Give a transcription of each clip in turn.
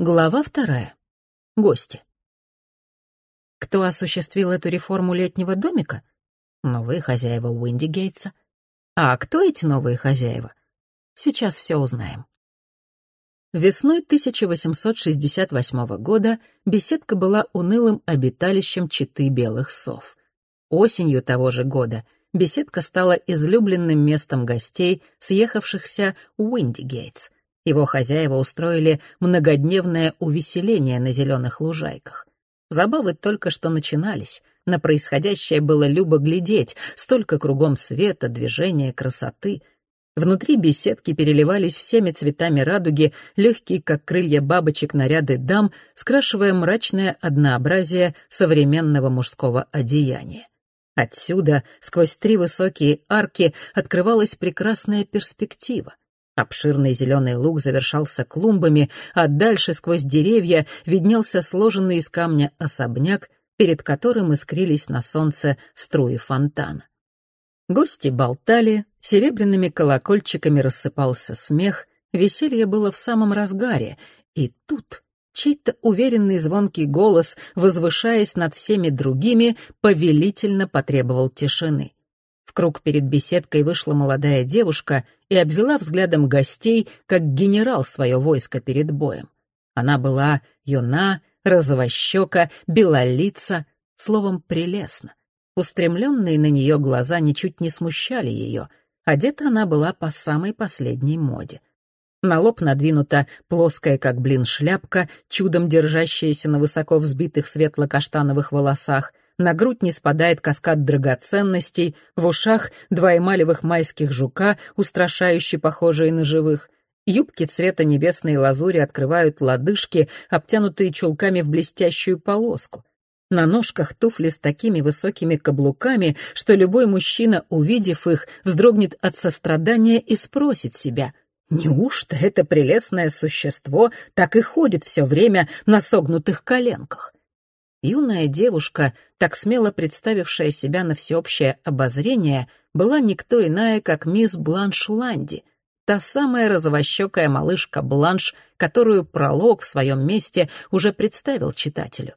Глава вторая. Гости. Кто осуществил эту реформу летнего домика? Новые хозяева Уинди Гейтса. А кто эти новые хозяева? Сейчас все узнаем. Весной 1868 года беседка была унылым обиталищем четы белых сов. Осенью того же года беседка стала излюбленным местом гостей, съехавшихся Уинди Гейтс — его хозяева устроили многодневное увеселение на зеленых лужайках. Забавы только что начинались. На происходящее было любо глядеть. Столько кругом света, движения, красоты. Внутри беседки переливались всеми цветами радуги, легкие, как крылья бабочек, наряды дам, скрашивая мрачное однообразие современного мужского одеяния. Отсюда, сквозь три высокие арки, открывалась прекрасная перспектива. Обширный зеленый луг завершался клумбами, а дальше сквозь деревья виднелся сложенный из камня особняк, перед которым искрились на солнце струи фонтана. Гости болтали, серебряными колокольчиками рассыпался смех, веселье было в самом разгаре, и тут чей-то уверенный звонкий голос, возвышаясь над всеми другими, повелительно потребовал тишины круг перед беседкой вышла молодая девушка и обвела взглядом гостей, как генерал свое войско перед боем. Она была юна, розовощека, белолица, словом, прелестна. Устремленные на нее глаза ничуть не смущали ее. Одета она была по самой последней моде. На лоб надвинута плоская, как блин, шляпка, чудом держащаяся на высоко взбитых светло-каштановых волосах — на грудь не спадает каскад драгоценностей, в ушах два эмалевых майских жука, устрашающе похожие на живых. Юбки цвета небесной лазури открывают лодыжки, обтянутые чулками в блестящую полоску. На ножках туфли с такими высокими каблуками, что любой мужчина, увидев их, вздрогнет от сострадания и спросит себя, неужто это прелестное существо так и ходит все время на согнутых коленках? Юная девушка, так смело представившая себя на всеобщее обозрение, была никто иная, как мисс Бланш Ланди, та самая розовощекая малышка Бланш, которую пролог в своем месте уже представил читателю.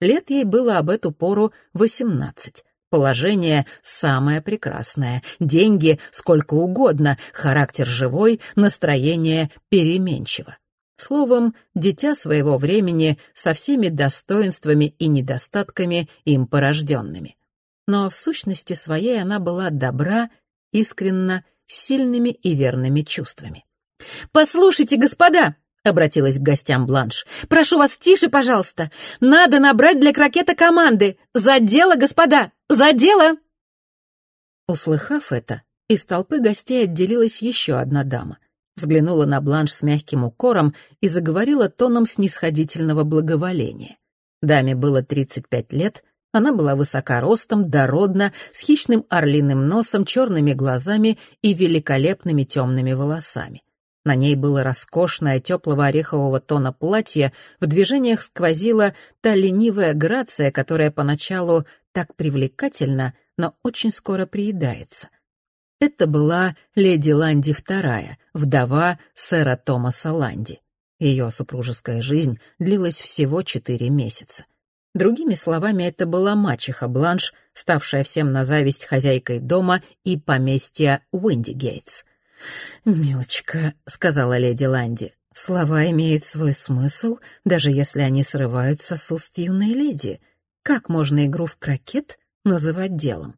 Лет ей было об эту пору восемнадцать. Положение самое прекрасное, деньги сколько угодно, характер живой, настроение переменчиво. Словом, дитя своего времени со всеми достоинствами и недостатками им порожденными. Но в сущности своей она была добра, искренна, с сильными и верными чувствами. «Послушайте, господа!» — обратилась к гостям Бланш. «Прошу вас, тише, пожалуйста! Надо набрать для крокета команды! За дело, господа! За дело!» Услыхав это, из толпы гостей отделилась еще одна дама взглянула на Бланш с мягким укором и заговорила тоном снисходительного благоволения. Даме было 35 лет, она была высока ростом, дородна, с хищным орлиным носом, черными глазами и великолепными темными волосами. На ней было роскошное теплого орехового тона платье, в движениях сквозила та ленивая грация, которая поначалу так привлекательна, но очень скоро приедается. Это была леди Ланди II, вдова сэра Томаса Ланди. Ее супружеская жизнь длилась всего четыре месяца. Другими словами, это была мачеха Бланш, ставшая всем на зависть хозяйкой дома и поместья Уинди Гейтс. «Милочка», — сказала леди Ланди, — «слова имеют свой смысл, даже если они срываются с уст юной леди. Как можно игру в крокет называть делом?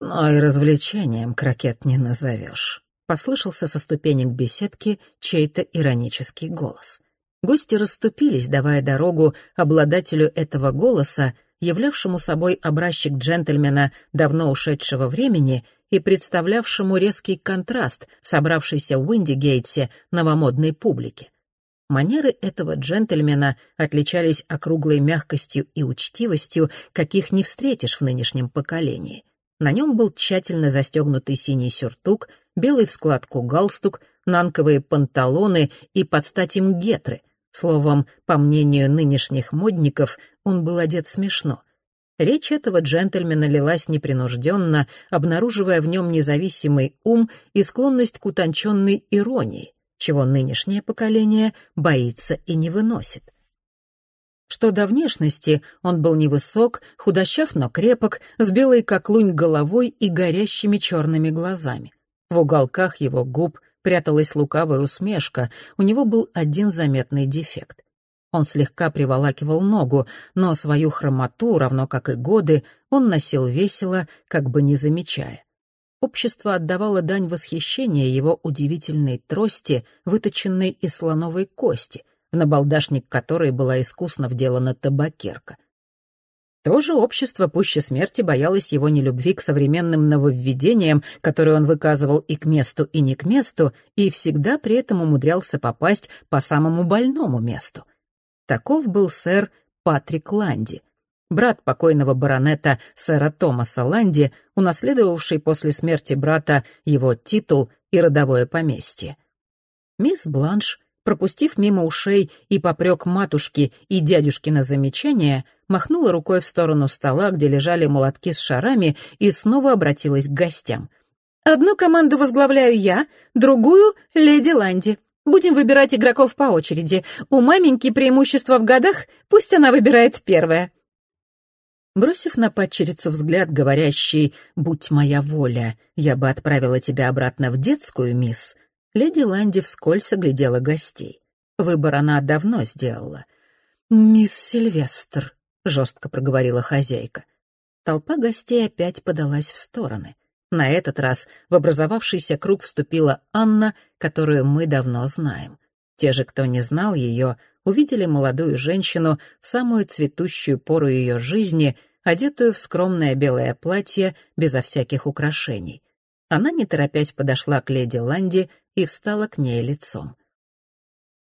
«Но и развлечением крокет не назовешь», — послышался со ступенек беседки чей-то иронический голос. Гости расступились, давая дорогу обладателю этого голоса, являвшему собой образчик джентльмена давно ушедшего времени и представлявшему резкий контраст собравшейся в Уиндигейтсе новомодной публике. Манеры этого джентльмена отличались округлой мягкостью и учтивостью, каких не встретишь в нынешнем поколении. На нем был тщательно застегнутый синий сюртук, белый в складку галстук, нанковые панталоны и под стать им гетры. Словом, по мнению нынешних модников, он был одет смешно. Речь этого джентльмена лилась непринужденно, обнаруживая в нем независимый ум и склонность к утонченной иронии. чего нынешнее поколение боится и не выносит. Что до внешности, он был невысок, худощав, но крепок, с белой как лунь головой и горящими черными глазами. В уголках его губ пряталась лукавая усмешка, у него был один заметный дефект. Он слегка приволакивал ногу, но свою хромоту, равно как и годы, он носил весело, как бы не замечая. Общество отдавало дань восхищения его удивительной трости, выточенной из слоновой кости, набалдашник которой была искусно вделана табакерка. То же общество пуще смерти боялось его нелюбви к современным нововведениям, которые он выказывал и к месту, и не к месту, и всегда при этом умудрялся попасть по самому больному месту. Таков был сэр Патрик Ланди, брат покойного баронета сэра Томаса Ланди, унаследовавший после смерти брата его титул и родовое поместье. Мисс Бланш пропустив мимо ушей и попрек матушки и дядюшки на замечание, махнула рукой в сторону стола, где лежали молотки с шарами, и снова обратилась к гостям. «Одну команду возглавляю я, другую — леди Ланди. Будем выбирать игроков по очереди. У маменьки преимущество в годах, пусть она выбирает первое». Бросив на падчерицу взгляд, говорящий «Будь моя воля, я бы отправила тебя обратно в детскую, мисс», Леди Ланди вскользь оглядела гостей. Выбор она давно сделала. «Мисс Сильвестр», — жестко проговорила хозяйка. Толпа гостей опять подалась в стороны. На этот раз в образовавшийся круг вступила Анна, которую мы давно знаем. Те же, кто не знал ее, увидели молодую женщину в самую цветущую пору ее жизни, одетую в скромное белое платье безо всяких украшений. Она, не торопясь, подошла к леди Ланди и встала к ней лицом.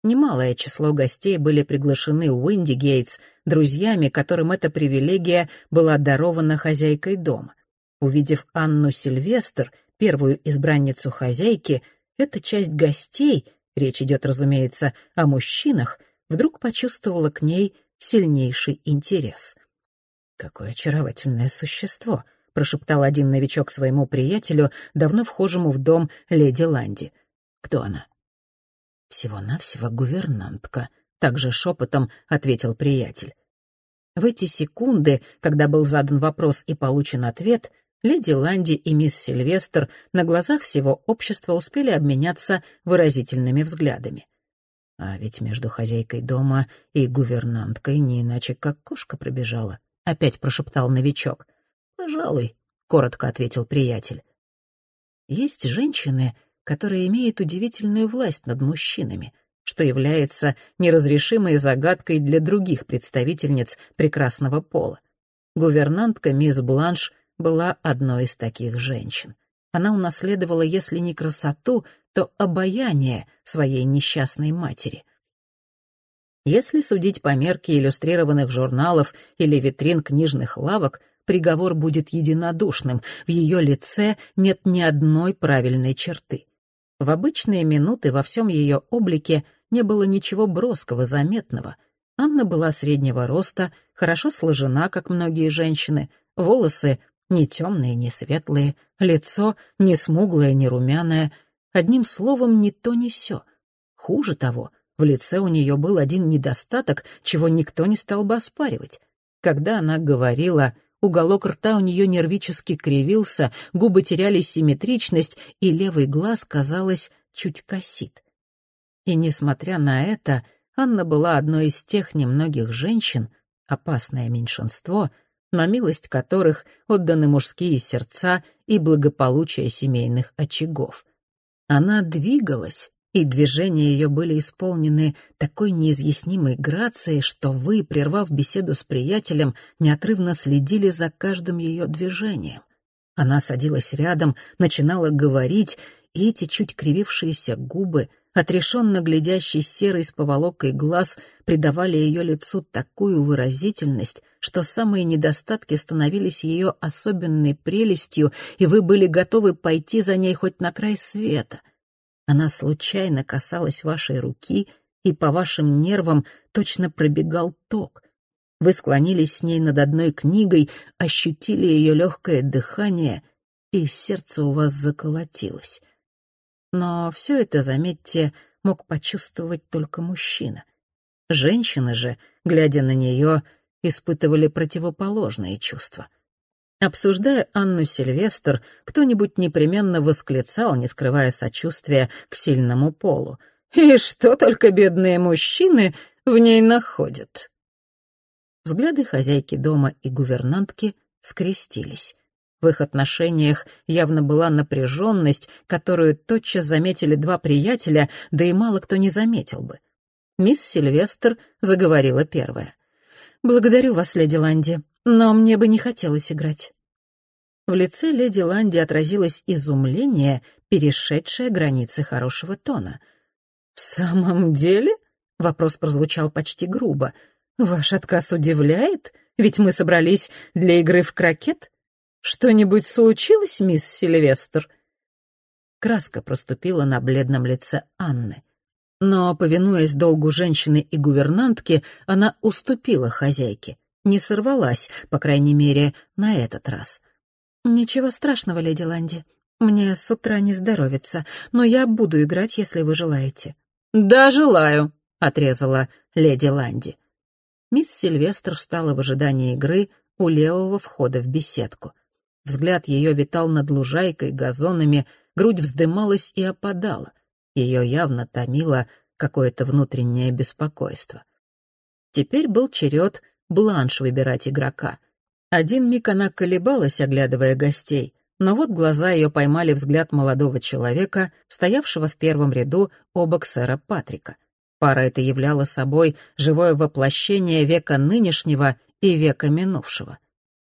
Немалое число гостей были приглашены Уинди Гейтс, друзьями, которым эта привилегия была дарована хозяйкой дома. Увидев Анну Сильвестр, первую избранницу хозяйки, эта часть гостей, речь идет, разумеется, о мужчинах, вдруг почувствовала к ней сильнейший интерес. Какое очаровательное существо! — прошептал один новичок своему приятелю, давно вхожему в дом леди Ланди. «Кто она?» «Всего-навсего гувернантка», — также шепотом ответил приятель. В эти секунды, когда был задан вопрос и получен ответ, леди Ланди и мисс Сильвестр на глазах всего общества успели обменяться выразительными взглядами. А ведь между хозяйкой дома и гувернанткой не иначе как кошка пробежала, — опять прошептал новичок. «Пожалуй», — коротко ответил приятель. «Есть женщины, которые имеют удивительную власть над мужчинами, что является неразрешимой загадкой для других представительниц прекрасного пола. Гувернантка мисс Бланш была одной из таких женщин. Она унаследовала, если не красоту, то обаяние своей несчастной матери. Если судить по мерке иллюстрированных журналов или витрин книжных лавок, приговор будет единодушным, в ее лице нет ни одной правильной черты. В обычные минуты во всем ее облике не было ничего броского, заметного. Анна была среднего роста, хорошо сложена, как многие женщины, волосы не темные, не светлые, лицо не смуглое, не румяное, одним словом, ни то, ни сё. Хуже того, в лице у нее был один недостаток, чего никто не стал бы оспаривать. Когда она говорила, Уголок рта у нее нервически кривился, губы теряли симметричность, и левый глаз, казалось, чуть косит. И, несмотря на это, Анна была одной из тех немногих женщин, опасное меньшинство, на милость которых отданы мужские сердца и благополучие семейных очагов. Она двигалась, и движения ее были исполнены такой неизъяснимой грацией, что вы, прервав беседу с приятелем, неотрывно следили за каждым ее движением. Она садилась рядом, начинала говорить, и эти чуть кривившиеся губы, отрешенно глядящий серый с поволокой глаз, придавали ее лицу такую выразительность, что самые недостатки становились ее особенной прелестью, и вы были готовы пойти за ней хоть на край света — она случайно касалась вашей руки, и по вашим нервам точно пробегал ток. Вы склонились с ней над одной книгой, ощутили ее легкое дыхание, и сердце у вас заколотилось. Но все это, заметьте, мог почувствовать только мужчина. Женщины же, глядя на нее, испытывали противоположные чувства. Обсуждая Анну Сильвестр, кто-нибудь непременно восклицал, не скрывая сочувствия к сильному полу. «И что только бедные мужчины в ней находят?» Взгляды хозяйки дома и гувернантки скрестились. В их отношениях явно была напряженность, которую тотчас заметили два приятеля, да и мало кто не заметил бы. Мисс Сильвестр заговорила первая. «Благодарю вас, леди Ланди, но мне бы не хотелось играть». В лице леди Ланди отразилось изумление, перешедшее границы хорошего тона. «В самом деле?» — вопрос прозвучал почти грубо. «Ваш отказ удивляет? Ведь мы собрались для игры в крокет. Что-нибудь случилось, мисс Сильвестр?» Краска проступила на бледном лице Анны. Но, повинуясь долгу женщины и гувернантки, она уступила хозяйке. Не сорвалась, по крайней мере, на этот раз. «Ничего страшного, леди Ланди. Мне с утра не здоровится, но я буду играть, если вы желаете». «Да, желаю», — отрезала леди Ланди. Мисс Сильвестр встала в ожидании игры у левого входа в беседку. Взгляд ее витал над лужайкой, газонами, грудь вздымалась и опадала. Ее явно томило какое-то внутреннее беспокойство. Теперь был черед Бланш выбирать игрока. Один миг она колебалась, оглядывая гостей, но вот глаза ее поймали взгляд молодого человека, стоявшего в первом ряду обок сэра Патрика. Пара эта являла собой живое воплощение века нынешнего и века минувшего.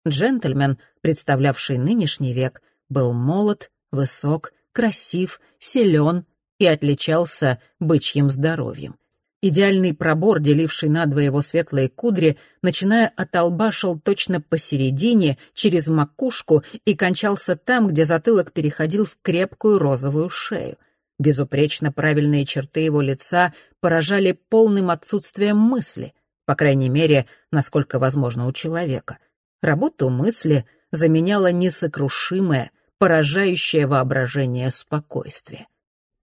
Джентльмен, представлявший нынешний век, был молод, высок, красив, силен и отличался бычьим здоровьем. Идеальный пробор, деливший надвое его светлые кудри, начиная от лба, шел точно посередине, через макушку и кончался там, где затылок переходил в крепкую розовую шею. Безупречно правильные черты его лица поражали полным отсутствием мысли, по крайней мере, насколько возможно у человека. Работу мысли заменяла несокрушимое, поражающее воображение спокойствие.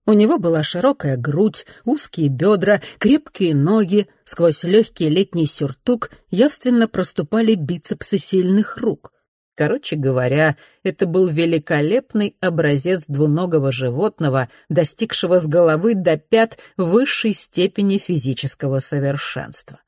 У него была широкая грудь, узкие бедра, крепкие ноги, сквозь легкий летний сюртук явственно проступали бицепсы сильных рук. Короче говоря, это был великолепный образец двуногого животного, достигшего с головы до пят высшей степени физического совершенства.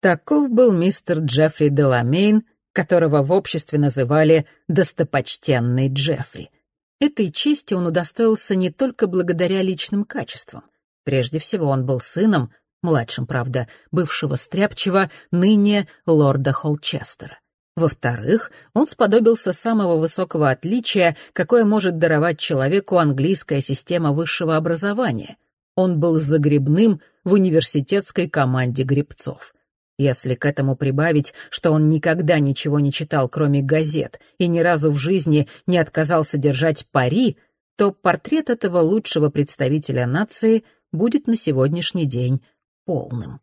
Таков был мистер Джеффри Деламейн, которого в обществе называли «достопочтенный Джеффри». Этой чести он удостоился не только благодаря личным качествам. Прежде всего, он был сыном, младшим, правда, бывшего стряпчего, ныне лорда Холчестера. Во-вторых, он сподобился самого высокого отличия, какое может даровать человеку английская система высшего образования. Он был загребным в университетской команде гребцов. Если к этому прибавить, что он никогда ничего не читал, кроме газет, и ни разу в жизни не отказался держать пари, то портрет этого лучшего представителя нации будет на сегодняшний день полным.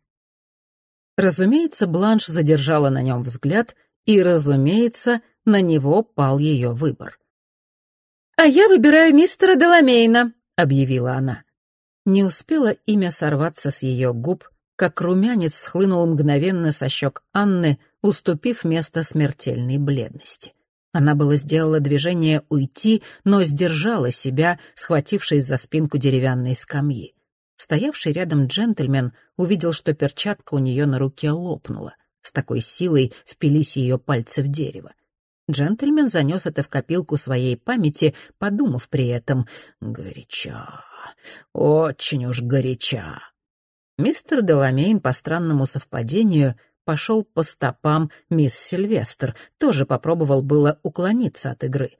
Разумеется, Бланш задержала на нем взгляд, и, разумеется, на него пал ее выбор. «А я выбираю мистера Деламейна», — объявила она. Не успело имя сорваться с ее губ, как румянец схлынул мгновенно со щек Анны, уступив место смертельной бледности. Она было сделала движение уйти, но сдержала себя, схватившись за спинку деревянной скамьи. Стоявший рядом джентльмен увидел, что перчатка у нее на руке лопнула. С такой силой впились ее пальцы в дерево. Джентльмен занес это в копилку своей памяти, подумав при этом «Горяча, очень уж горяча». Мистер Деламейн по странному совпадению пошел по стопам мисс Сильвестр, тоже попробовал было уклониться от игры.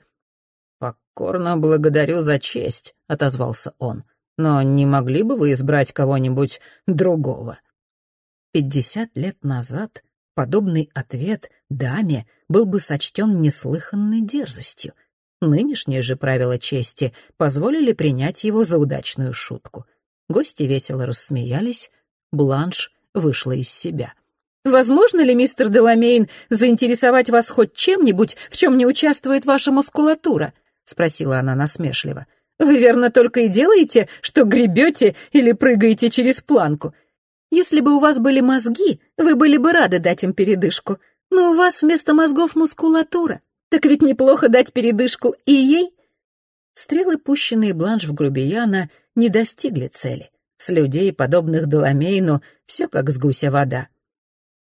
«Покорно благодарю за честь», — отозвался он. «Но не могли бы вы избрать кого-нибудь другого?» Пятьдесят лет назад подобный ответ даме был бы сочтен неслыханной дерзостью. Нынешние же правила чести позволили принять его за удачную шутку. Гости весело рассмеялись. Бланш вышла из себя. «Возможно ли, мистер Деламейн, заинтересовать вас хоть чем-нибудь, в чем не участвует ваша мускулатура?» — спросила она насмешливо. Вы, верно, только и делаете, что гребете или прыгаете через планку. Если бы у вас были мозги, вы были бы рады дать им передышку. Но у вас вместо мозгов мускулатура. Так ведь неплохо дать передышку и ей. Стрелы, пущенные Бланш в грубияна, не достигли цели. С людей, подобных Доломейну, все как с гуся вода.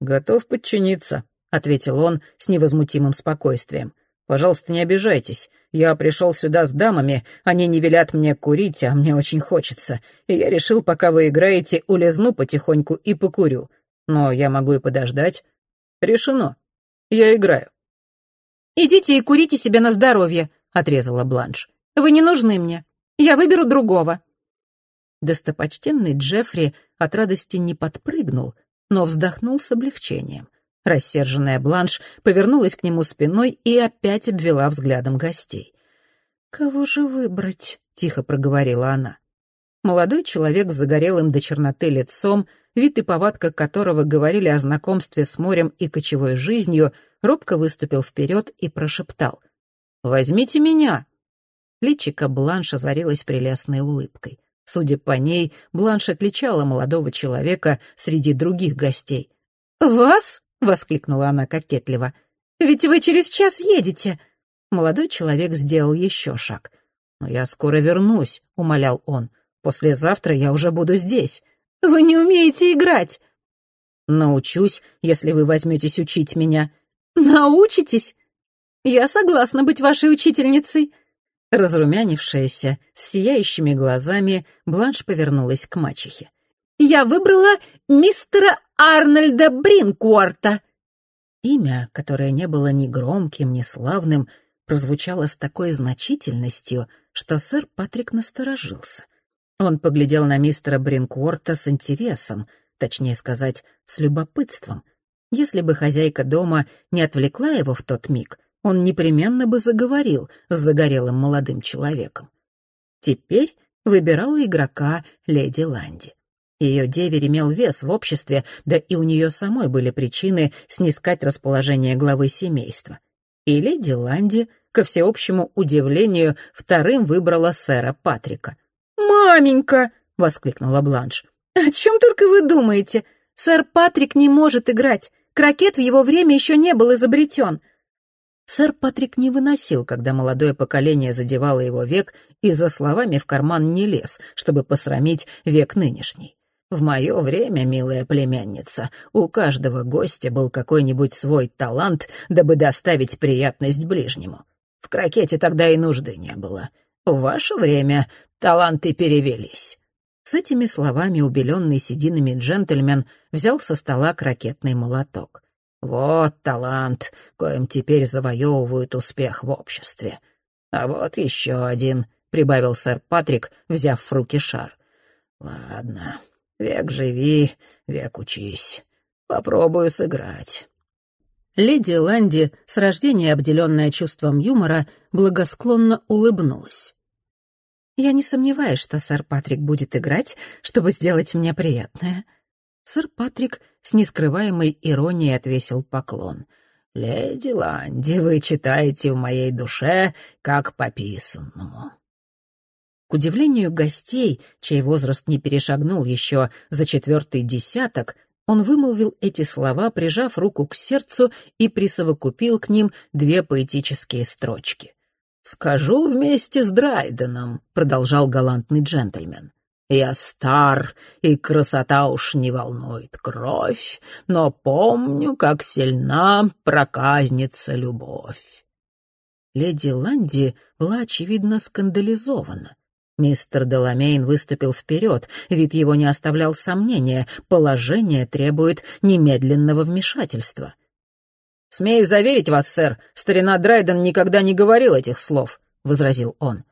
«Готов подчиниться», — ответил он с невозмутимым спокойствием. «Пожалуйста, не обижайтесь. Я пришел сюда с дамами, они не велят мне курить, а мне очень хочется. И я решил, пока вы играете, улизну потихоньку и покурю. Но я могу и подождать. Решено. Я играю». «Идите и курите себе на здоровье», — отрезала Бланш. «Вы не нужны мне. Я выберу другого». Достопочтенный Джеффри от радости не подпрыгнул, но вздохнул с облегчением. Рассерженная Бланш повернулась к нему спиной и опять обвела взглядом гостей. «Кого же выбрать?» — тихо проговорила она. Молодой человек с загорелым до черноты лицом, вид и повадка которого говорили о знакомстве с морем и кочевой жизнью, робко выступил вперед и прошептал. «Возьмите меня!» Личико Бланш озарилась прелестной улыбкой. Судя по ней, Бланш отличала молодого человека среди других гостей. «Вас?» — воскликнула она кокетливо. «Ведь вы через час едете!» Молодой человек сделал еще шаг. «Но я скоро вернусь», — умолял он. «Послезавтра я уже буду здесь». «Вы не умеете играть!» «Научусь, если вы возьметесь учить меня». «Научитесь? Я согласна быть вашей учительницей. Разрумянившаяся, с сияющими глазами, Бланш повернулась к мачехе. «Я выбрала мистера Арнольда Бринкуарта!» Имя, которое не было ни громким, ни славным, прозвучало с такой значительностью, что сэр Патрик насторожился. Он поглядел на мистера Бринкуорта с интересом, точнее сказать, с любопытством. Если бы хозяйка дома не отвлекла его в тот миг — он непременно бы заговорил с загорелым молодым человеком. Теперь выбирала игрока леди Ланди. Ее деверь имел вес в обществе, да и у нее самой были причины снискать расположение главы семейства. И леди Ланди, ко всеобщему удивлению, вторым выбрала сэра Патрика. «Маменька!» — воскликнула Бланш. «О чем только вы думаете? Сэр Патрик не может играть. Крокет в его время еще не был изобретен. Сэр Патрик не выносил, когда молодое поколение задевало его век и за словами в карман не лез, чтобы посрамить век нынешний. В мое время, милая племянница, у каждого гостя был какой-нибудь свой талант, дабы доставить приятность ближнему. В крокете тогда и нужды не было. В ваше время таланты перевелись. С этими словами убеленный сединами джентльмен взял со стола крокетный молоток. Вот талант, коим теперь завоевывают успех в обществе. А вот еще один, — прибавил сэр Патрик, взяв в руки шар. Ладно, век живи, век учись. Попробую сыграть. Леди Ланди, с рождения обделенная чувством юмора, благосклонно улыбнулась. «Я не сомневаюсь, что сэр Патрик будет играть, чтобы сделать мне приятное», Сэр Патрик с нескрываемой иронией отвесил поклон. «Леди Ланди, вы читаете в моей душе, как по писанному». К удивлению гостей, чей возраст не перешагнул еще за четвертый десяток, он вымолвил эти слова, прижав руку к сердцу и присовокупил к ним две поэтические строчки. «Скажу вместе с Драйденом», — продолжал галантный джентльмен. Я стар, и красота уж не волнует кровь, но помню, как сильна проказница любовь. Леди Ланди была, очевидно, скандализована. Мистер Деламейн выступил вперед, вид его не оставлял сомнения, положение требует немедленного вмешательства. «Смею заверить вас, сэр, старина Драйден никогда не говорил этих слов», — возразил он.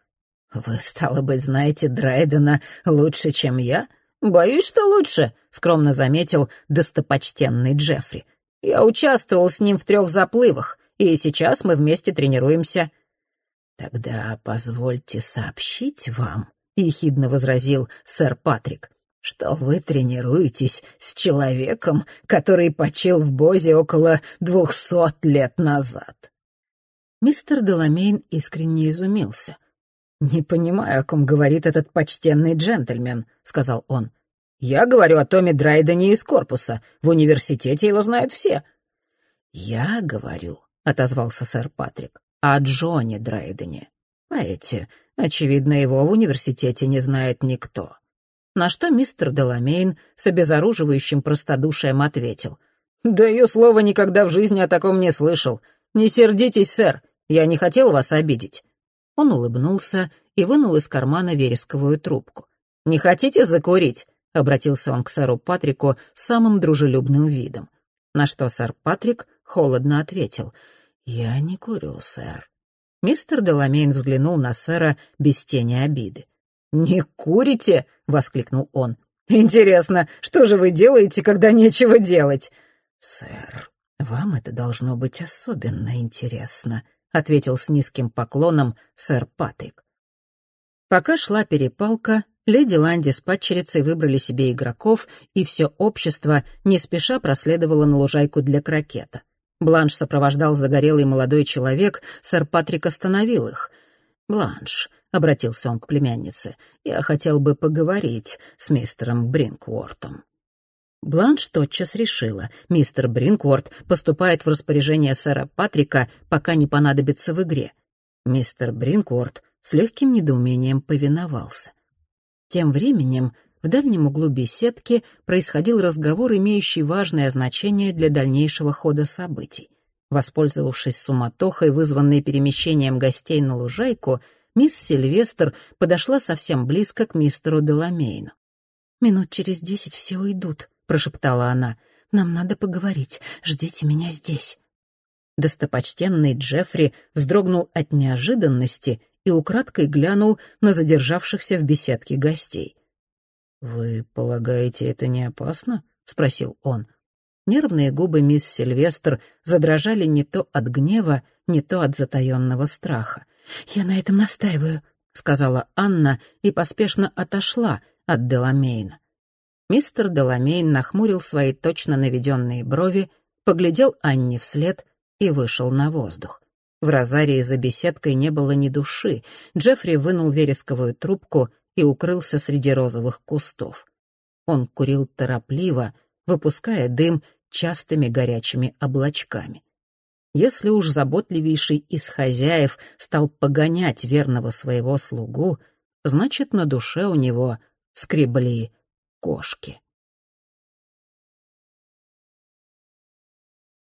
«Вы, стало быть, знаете Драйдена лучше, чем я?» «Боюсь, что лучше», — скромно заметил достопочтенный Джеффри. «Я участвовал с ним в трех заплывах, и сейчас мы вместе тренируемся». «Тогда позвольте сообщить вам», — ехидно возразил сэр Патрик, «что вы тренируетесь с человеком, который почил в Бозе около двухсот лет назад». Мистер Деламейн искренне изумился — «Не понимаю, о ком говорит этот почтенный джентльмен», — сказал он. «Я говорю о Томе Драйдене из корпуса. В университете его знают все». «Я говорю», — отозвался сэр Патрик, — «о Джоне Драйдене. Поэте, очевидно, его в университете не знает никто». На что мистер Деламейн с обезоруживающим простодушием ответил. «Даю слово, никогда в жизни о таком не слышал. Не сердитесь, сэр, я не хотел вас обидеть». Он улыбнулся и вынул из кармана вересковую трубку. «Не хотите закурить?» — обратился он к сэру Патрику самым дружелюбным видом. На что сэр Патрик холодно ответил. «Я не курю, сэр». Мистер Деламейн взглянул на сэра без тени обиды. «Не курите?» — воскликнул он. «Интересно, что же вы делаете, когда нечего делать?» «Сэр, вам это должно быть особенно интересно», — ответил с низким поклоном сэр Патрик. Пока шла перепалка, леди Ланди с падчерицей выбрали себе игроков, и все общество не спеша проследовало на лужайку для крокета. Бланш сопровождал загорелый молодой человек, сэр Патрик остановил их. «Бланш», — обратился он к племяннице, — «я хотел бы поговорить с мистером Бринквортом». Бланш тотчас решила, мистер Бринкворт поступает в распоряжение сэра Патрика, пока не понадобится в игре. Мистер Бринкворт с легким недоумением повиновался. Тем временем в дальнем углу беседки происходил разговор, имеющий важное значение для дальнейшего хода событий. Воспользовавшись суматохой, вызванной перемещением гостей на лужайку, мисс Сильвестр подошла совсем близко к мистеру Деламейну. «Минут через десять все уйдут», прошептала она. «Нам надо поговорить. Ждите меня здесь». Достопочтенный Джеффри вздрогнул от неожиданности и украдкой глянул на задержавшихся в беседке гостей. «Вы полагаете, это не опасно?» — спросил он. Нервные губы мисс Сильвестр задрожали не то от гнева, не то от затаённого страха. «Я на этом настаиваю», — сказала Анна и поспешно отошла от Деламейна. Мистер Деламейн нахмурил свои точно наведенные брови, поглядел Анне вслед и вышел на воздух. В розарии за беседкой не было ни души. Джеффри вынул вересковую трубку и укрылся среди розовых кустов. Он курил торопливо, выпуская дым частыми горячими облачками. Если уж заботливейший из хозяев стал погонять верного своего слугу, значит, на душе у него скребли кошки.